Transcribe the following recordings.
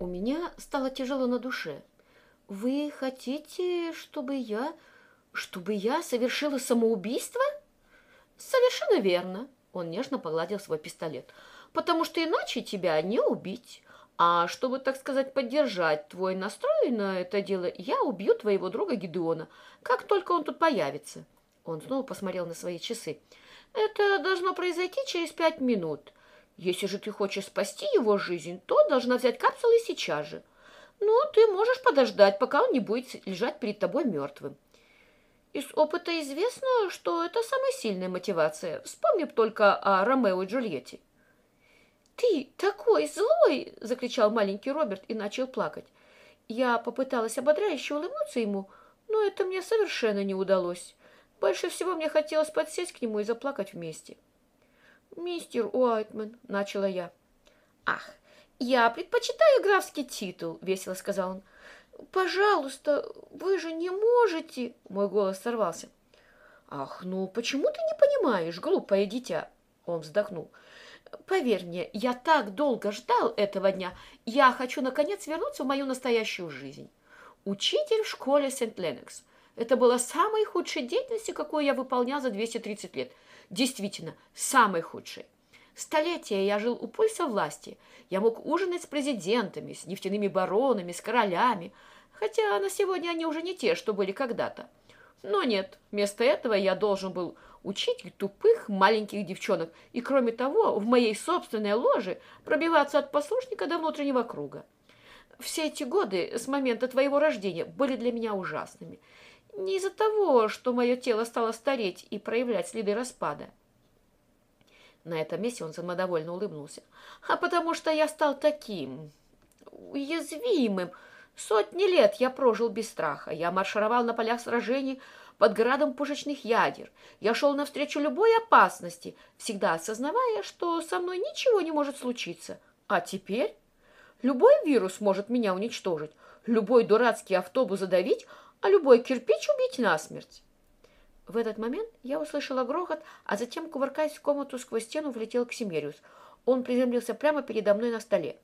У меня стало тяжело на душе. Вы хотите, чтобы я... чтобы я совершила самоубийство? Совершенно верно. Он нежно погладил свой пистолет. Потому что иначе тебя не убить. А чтобы, так сказать, поддержать твой настрой на это дело, я убью твоего друга Гидеона, как только он тут появится. Он снова посмотрел на свои часы. Это должно произойти через пять минут. Если же ты хочешь спасти его жизнь, то должна взять капсулы сейчас же. Ну, ты можешь подождать, пока он не будет лежать перед тобой мертвым. Из опыта известно, что это самая сильная мотивация. Вспомни только о Ромео и Джульетте. «Ты такой злой!» – закричал маленький Роберт и начал плакать. Я попыталась ободряюще улыбнуться ему, но это мне совершенно не удалось. Больше всего мне хотелось подсесть к нему и заплакать вместе. «Мистер Уайтман», — начала я. «Ах, я предпочитаю графский титул», — весело сказал он. «Пожалуйста, вы же не можете...» Мой голос сорвался. «Ах, ну почему ты не понимаешь, глупое дитя?» Он вздохнул. Поверь мне, я так долго ждал этого дня. Я хочу, наконец, вернуться в мою настоящую жизнь. Учитель в школе Сент-Ленокс. Это было самой худшей деятельностью, какую я выполнял за 230 лет. Действительно, самой худшей. Столетия я жил у пульса власти. Я мог ужинать с президентами, с нефтяными баронами, с королями. Хотя на сегодня они уже не те, что были когда-то. Но нет, вместо этого я должен был учить тупых маленьких девчонок и, кроме того, в моей собственной ложе пробиваться от послушника до внутреннего круга. Все эти годы с момента твоего рождения были для меня ужасными. Не из-за того, что мое тело стало стареть и проявлять следы распада. На этом месте он самодовольно улыбнулся. А потому что я стал таким уязвимым. Сотни лет я прожил без страха. Я маршировал на полях сражений, под градом пушечных ядер. Я шел навстречу любой опасности, всегда осознавая, что со мной ничего не может случиться. А теперь любой вирус может меня уничтожить, любой дурацкий автобус задавить, а любой кирпич убить насмерть. В этот момент я услышала грохот, а затем, кувыркаясь в комнату сквозь стену, влетел Ксимериус. Он приземлился прямо передо мной на столе.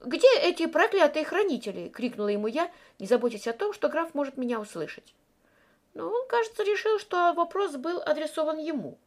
«Где эти проклятые хранители?» — крикнула ему я, не заботясь о том, что граф может меня услышать но он, кажется, решил, что вопрос был адресован ему.